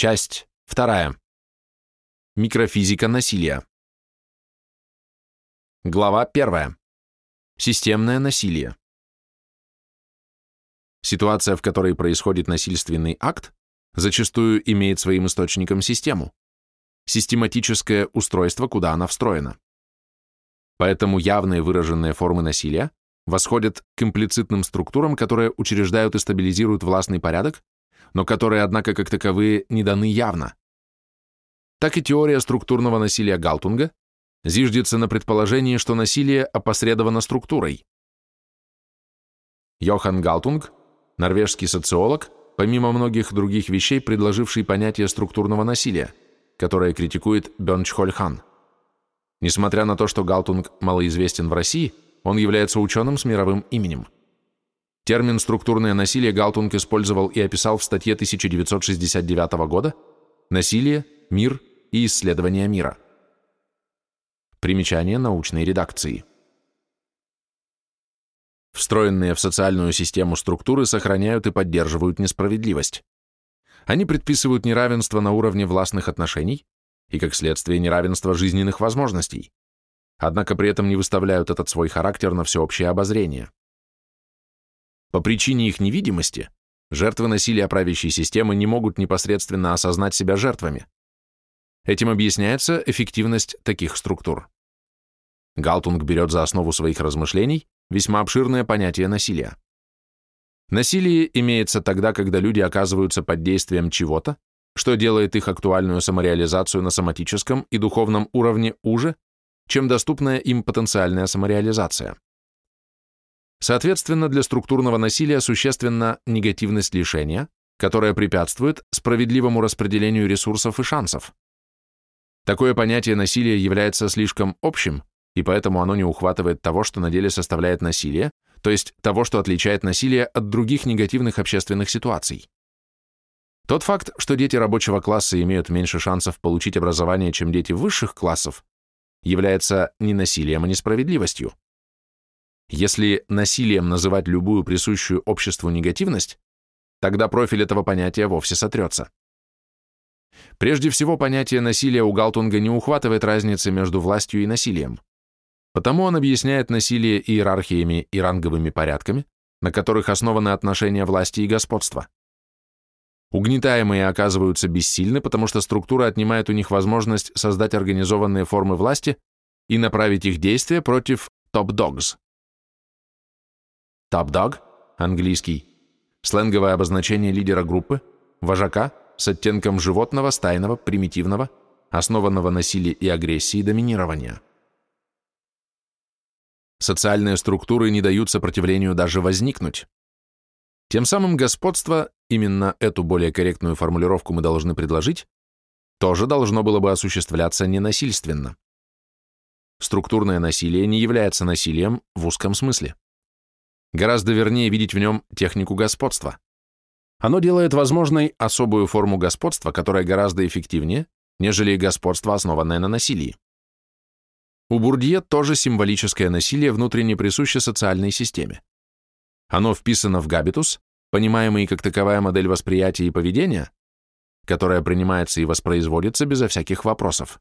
Часть вторая. Микрофизика насилия. Глава первая. Системное насилие. Ситуация, в которой происходит насильственный акт, зачастую имеет своим источником систему, систематическое устройство, куда она встроена. Поэтому явные выраженные формы насилия восходят к имплицитным структурам, которые учреждают и стабилизируют властный порядок, но которые, однако, как таковые, не даны явно. Так и теория структурного насилия Галтунга зиждется на предположении, что насилие опосредовано структурой. Йохан Галтунг, норвежский социолог, помимо многих других вещей, предложивший понятие структурного насилия, которое критикует Бён-Чхоль Хан. Несмотря на то, что Галтунг малоизвестен в России, он является ученым с мировым именем. Термин «структурное насилие» Галтунг использовал и описал в статье 1969 года «Насилие, мир и исследование мира». Примечание научной редакции. Встроенные в социальную систему структуры сохраняют и поддерживают несправедливость. Они предписывают неравенство на уровне властных отношений и, как следствие, неравенство жизненных возможностей, однако при этом не выставляют этот свой характер на всеобщее обозрение. По причине их невидимости жертвы насилия правящей системы не могут непосредственно осознать себя жертвами. Этим объясняется эффективность таких структур. Галтунг берет за основу своих размышлений весьма обширное понятие насилия. Насилие имеется тогда, когда люди оказываются под действием чего-то, что делает их актуальную самореализацию на соматическом и духовном уровне уже, чем доступная им потенциальная самореализация. Соответственно, для структурного насилия существенна негативность лишения, которая препятствует справедливому распределению ресурсов и шансов. Такое понятие насилия является слишком общим, и поэтому оно не ухватывает того, что на деле составляет насилие, то есть того, что отличает насилие от других негативных общественных ситуаций. Тот факт, что дети рабочего класса имеют меньше шансов получить образование, чем дети высших классов, является не насилием, а несправедливостью. Если насилием называть любую присущую обществу негативность, тогда профиль этого понятия вовсе сотрется. Прежде всего, понятие насилия у Галтунга не ухватывает разницы между властью и насилием. Потому он объясняет насилие иерархиями и ранговыми порядками, на которых основаны отношения власти и господства. Угнетаемые оказываются бессильны, потому что структура отнимает у них возможность создать организованные формы власти и направить их действия против топ-догс. Топ-дог, английский, сленговое обозначение лидера группы, вожака с оттенком животного, стайного, примитивного, основанного на силе и агрессии доминирования. Социальные структуры не дают сопротивлению даже возникнуть. Тем самым господство, именно эту более корректную формулировку мы должны предложить, тоже должно было бы осуществляться ненасильственно. Структурное насилие не является насилием в узком смысле. Гораздо вернее видеть в нем технику господства. Оно делает возможной особую форму господства, которая гораздо эффективнее, нежели господство, основанное на насилии. У Бурдье тоже символическое насилие внутренне присуще социальной системе. Оно вписано в габитус, понимаемый как таковая модель восприятия и поведения, которая принимается и воспроизводится безо всяких вопросов.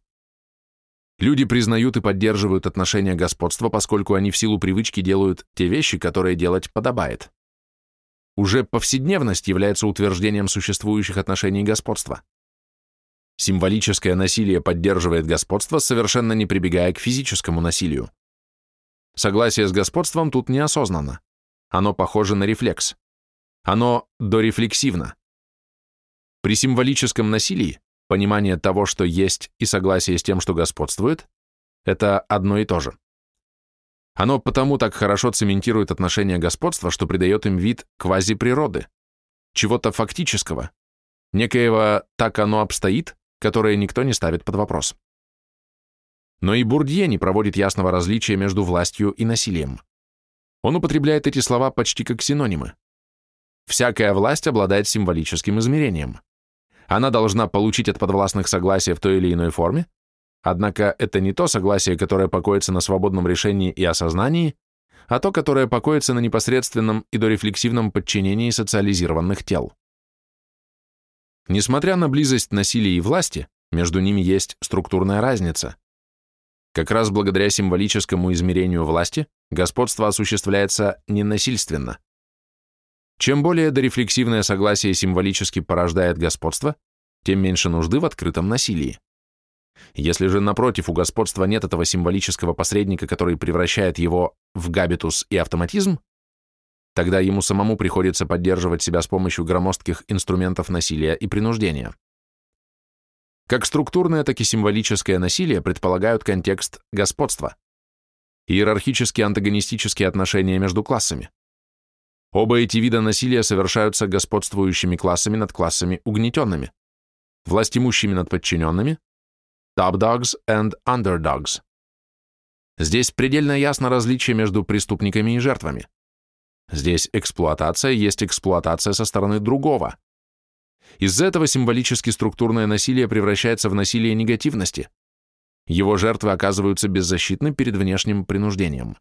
Люди признают и поддерживают отношения господства, поскольку они в силу привычки делают те вещи, которые делать подобает. Уже повседневность является утверждением существующих отношений господства. Символическое насилие поддерживает господство, совершенно не прибегая к физическому насилию. Согласие с господством тут неосознанно. Оно похоже на рефлекс. Оно дорефлексивно. При символическом насилии понимание того, что есть, и согласие с тем, что господствует, это одно и то же. Оно потому так хорошо цементирует отношения господства, что придает им вид квазиприроды, чего-то фактического, некоего «так оно обстоит», которые никто не ставит под вопрос. Но и Бурдье не проводит ясного различия между властью и насилием. Он употребляет эти слова почти как синонимы. Всякая власть обладает символическим измерением. Она должна получить от подвластных согласие в той или иной форме, однако это не то согласие, которое покоится на свободном решении и осознании, а то, которое покоится на непосредственном и дорефлексивном подчинении социализированных тел. Несмотря на близость насилия и власти, между ними есть структурная разница. Как раз благодаря символическому измерению власти господство осуществляется ненасильственно. Чем более дорефлексивное согласие символически порождает господство, тем меньше нужды в открытом насилии. Если же, напротив, у господства нет этого символического посредника, который превращает его в габитус и автоматизм, тогда ему самому приходится поддерживать себя с помощью громоздких инструментов насилия и принуждения. Как структурное, так и символическое насилие предполагают контекст господства, иерархические антагонистические отношения между классами. Оба эти вида насилия совершаются господствующими классами над классами угнетенными, властимущими над подчиненными, top dogs and underdogs. Здесь предельно ясно различие между преступниками и жертвами. Здесь эксплуатация есть эксплуатация со стороны другого. Из-за этого символически структурное насилие превращается в насилие негативности. Его жертвы оказываются беззащитны перед внешним принуждением.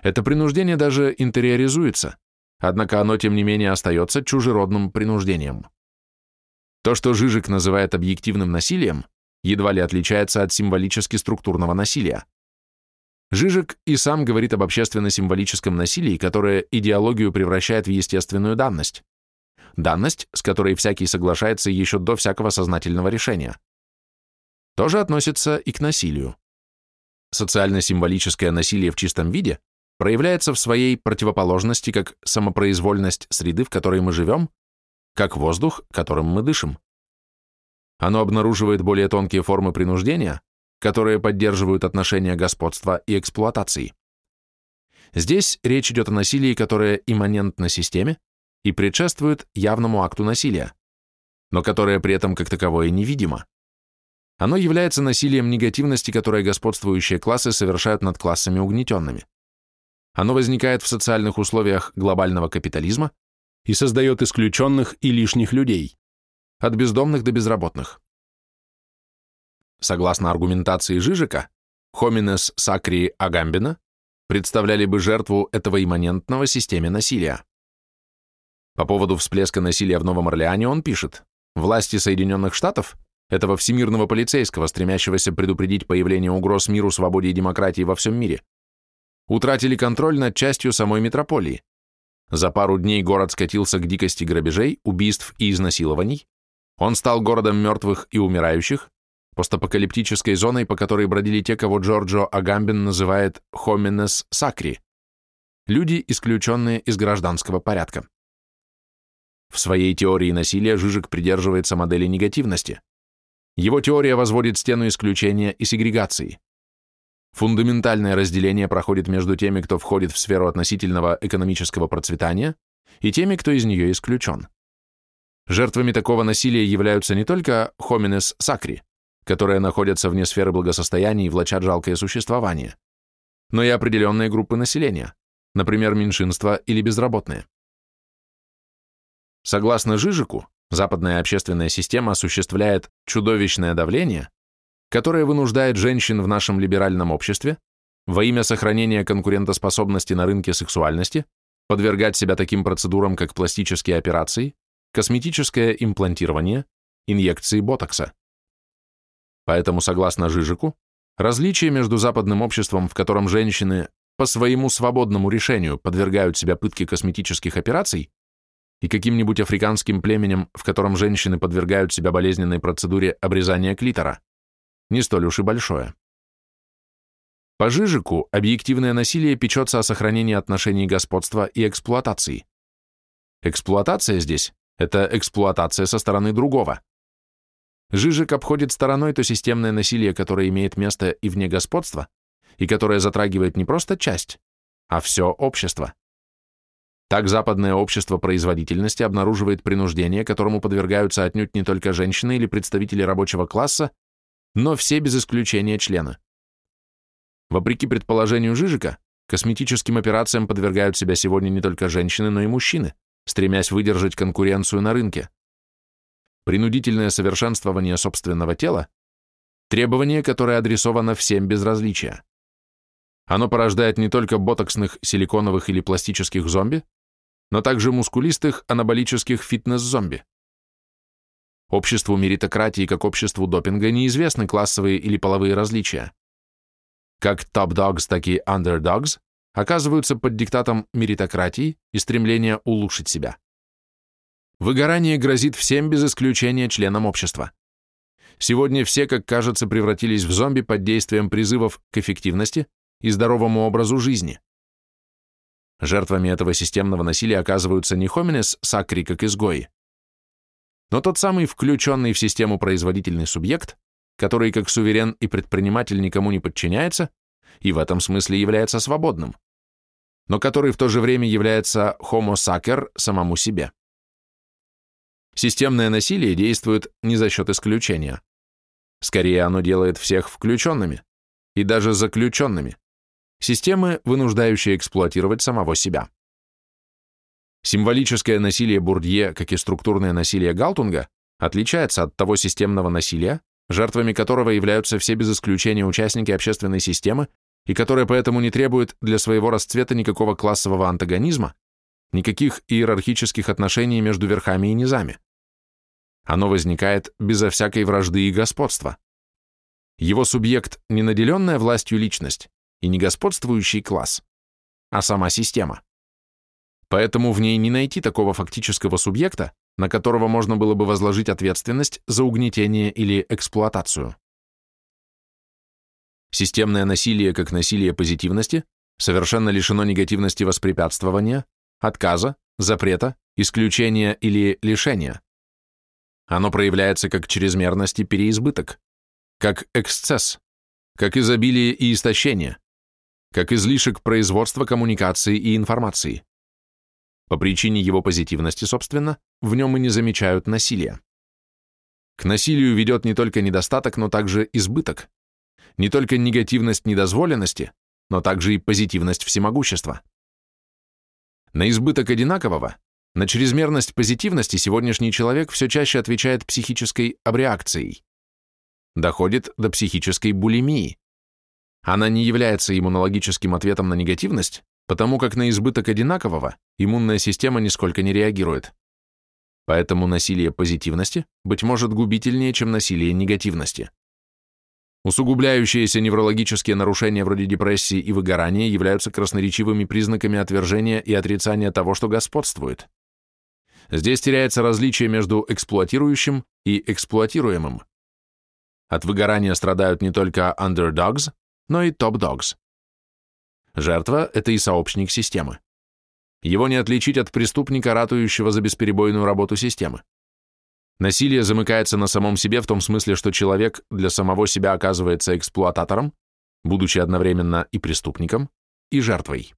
Это принуждение даже интериоризуется, однако оно, тем не менее, остается чужеродным принуждением. То, что Жижик называет объективным насилием, едва ли отличается от символически структурного насилия. Жижик и сам говорит об общественно-символическом насилии, которое идеологию превращает в естественную данность. Данность, с которой всякий соглашается еще до всякого сознательного решения. Тоже относится и к насилию. Социально-символическое насилие в чистом виде проявляется в своей противоположности как самопроизвольность среды, в которой мы живем, как воздух, которым мы дышим. Оно обнаруживает более тонкие формы принуждения, которые поддерживают отношения господства и эксплуатации. Здесь речь идет о насилии, которое имманентно системе и предшествует явному акту насилия, но которое при этом как таковое невидимо. Оно является насилием негативности, которое господствующие классы совершают над классами угнетенными. Оно возникает в социальных условиях глобального капитализма и создает исключенных и лишних людей, от бездомных до безработных. Согласно аргументации Жижика, Хоминес Сакри Агамбина представляли бы жертву этого имманентного системе насилия. По поводу всплеска насилия в Новом Орлеане он пишет, власти Соединенных Штатов, этого всемирного полицейского, стремящегося предупредить появление угроз миру, свободе и демократии во всем мире, утратили контроль над частью самой метрополии. За пару дней город скатился к дикости грабежей, убийств и изнасилований. Он стал городом мертвых и умирающих, постапокалиптической зоной, по которой бродили те, кого Джорджо Агамбин называет «homines sacri» – люди, исключенные из гражданского порядка. В своей теории насилия Жижик придерживается модели негативности. Его теория возводит стену исключения и сегрегации. Фундаментальное разделение проходит между теми, кто входит в сферу относительного экономического процветания, и теми, кто из нее исключен. Жертвами такого насилия являются не только homines sacri, которые находятся вне сферы благосостояния и влачат жалкое существование, но и определенные группы населения, например, меньшинства или безработные. Согласно Жижику, западная общественная система осуществляет чудовищное давление, которое вынуждает женщин в нашем либеральном обществе во имя сохранения конкурентоспособности на рынке сексуальности подвергать себя таким процедурам, как пластические операции, косметическое имплантирование, инъекции ботокса. Поэтому, согласно Жижику, различие между западным обществом, в котором женщины по своему свободному решению подвергают себя пытке косметических операций, и каким-нибудь африканским племенем, в котором женщины подвергают себя болезненной процедуре обрезания клитора, не столь уж и большое. По Жижику объективное насилие печется о сохранении отношений господства и эксплуатации. Эксплуатация здесь – это эксплуатация со стороны другого. Жижик обходит стороной то системное насилие, которое имеет место и вне господства, и которое затрагивает не просто часть, а все общество. Так западное общество производительности обнаруживает принуждение, которому подвергаются отнюдь не только женщины или представители рабочего класса, но все без исключения члены. Вопреки предположению Жижика, косметическим операциям подвергают себя сегодня не только женщины, но и мужчины, стремясь выдержать конкуренцию на рынке принудительное совершенствование собственного тела – требование, которое адресовано всем без различия. Оно порождает не только ботоксных, силиконовых или пластических зомби, но также мускулистых анаболических фитнес-зомби. Обществу меритократии как обществу допинга неизвестны классовые или половые различия. Как топ-догс, так и underdogs оказываются под диктатом меритократии и стремления улучшить себя. Выгорание грозит всем без исключения членам общества. Сегодня все, как кажется, превратились в зомби под действием призывов к эффективности и здоровому образу жизни. Жертвами этого системного насилия оказываются не хоминес сакри, как изгои, но тот самый включенный в систему производительный субъект, который как суверен и предприниматель никому не подчиняется и в этом смысле является свободным, но который в то же время является homo sacer самому себе. Системное насилие действует не за счет исключения. Скорее, оно делает всех включенными и даже заключенными. Системы, вынуждающие эксплуатировать самого себя. Символическое насилие Бурдье, как и структурное насилие Галтунга, отличается от того системного насилия, жертвами которого являются все без исключения участники общественной системы и которое поэтому не требует для своего расцвета никакого классового антагонизма, никаких иерархических отношений между верхами и низами. Оно возникает безо всякой вражды и господства. Его субъект – не наделенная властью личность и не господствующий класс, а сама система. Поэтому в ней не найти такого фактического субъекта, на которого можно было бы возложить ответственность за угнетение или эксплуатацию. Системное насилие как насилие позитивности совершенно лишено негативности воспрепятствования, отказа, запрета, исключения или лишения. Оно проявляется как чрезмерность и переизбыток, как эксцесс, как изобилие и истощение, как излишек производства коммуникации и информации. По причине его позитивности, собственно, в нем и не замечают насилия. К насилию ведет не только недостаток, но также избыток. Не только негативность недозволенности, но также и позитивность всемогущества. На избыток одинакового на чрезмерность позитивности сегодняшний человек все чаще отвечает психической абреакцией. Доходит до психической булимии. Она не является иммунологическим ответом на негативность, потому как на избыток одинакового иммунная система нисколько не реагирует. Поэтому насилие позитивности, быть может, губительнее, чем насилие негативности. Усугубляющиеся неврологические нарушения вроде депрессии и выгорания являются красноречивыми признаками отвержения и отрицания того, что господствует. Здесь теряется различие между эксплуатирующим и эксплуатируемым. От выгорания страдают не только underdogs, но и top-dogs. Жертва – это и сообщник системы. Его не отличить от преступника, ратующего за бесперебойную работу системы. Насилие замыкается на самом себе в том смысле, что человек для самого себя оказывается эксплуататором, будучи одновременно и преступником, и жертвой.